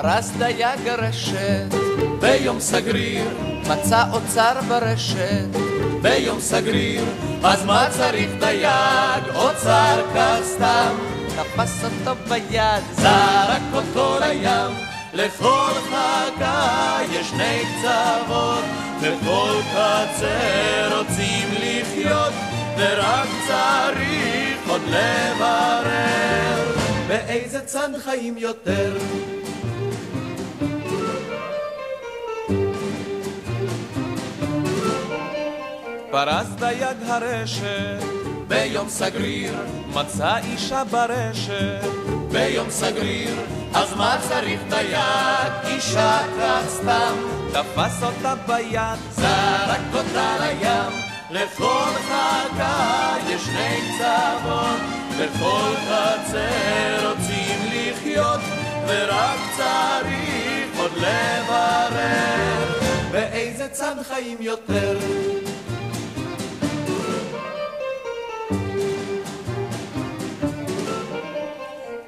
פרס דייג רשת, ביום סגריר, מצא אוצר ברשת, ביום סגריר, אז מה צריך דייג, אוצר כך סתם, תפס אותו ביד, זרק אותו לים, לכל חכה יש שני קצוות, בכל קצה רוצים לחיות, ורק צריך עוד לברר, באיזה צד חיים יותר. פרס דייג הרשת, ביום סגריר, מצא אישה ברשת, ביום סגריר, אז מה צריך דייג, אישה כך סתם, תפס אותה ביד, זרק אותה לים, לכל חכה יש שני קצוות, בכל קצה רוצים לחיות, ורק צריך עוד לברר, באיזה צד חיים יותר.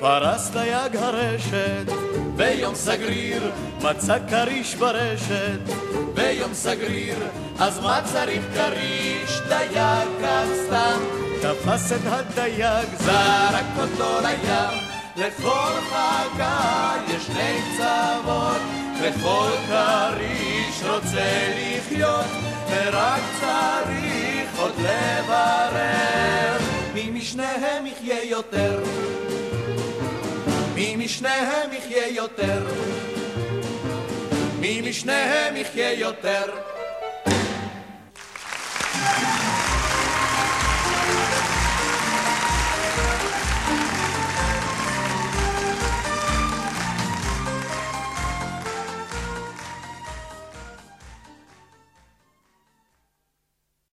פרס דייג הרשת, ביום סגריר, מצא כריש ברשת, ביום סגריר, אז מה צריך כריש? דייג כך סתם, תפס את הדייג, זרק אותו לים, לכל חכה יש שני קצוות, וכל כריש רוצה לחיות, ורק צריך עוד לברר, מי משניהם יחיה יותר. מי משניהם יחיה יותר? מי משניהם יחיה יותר?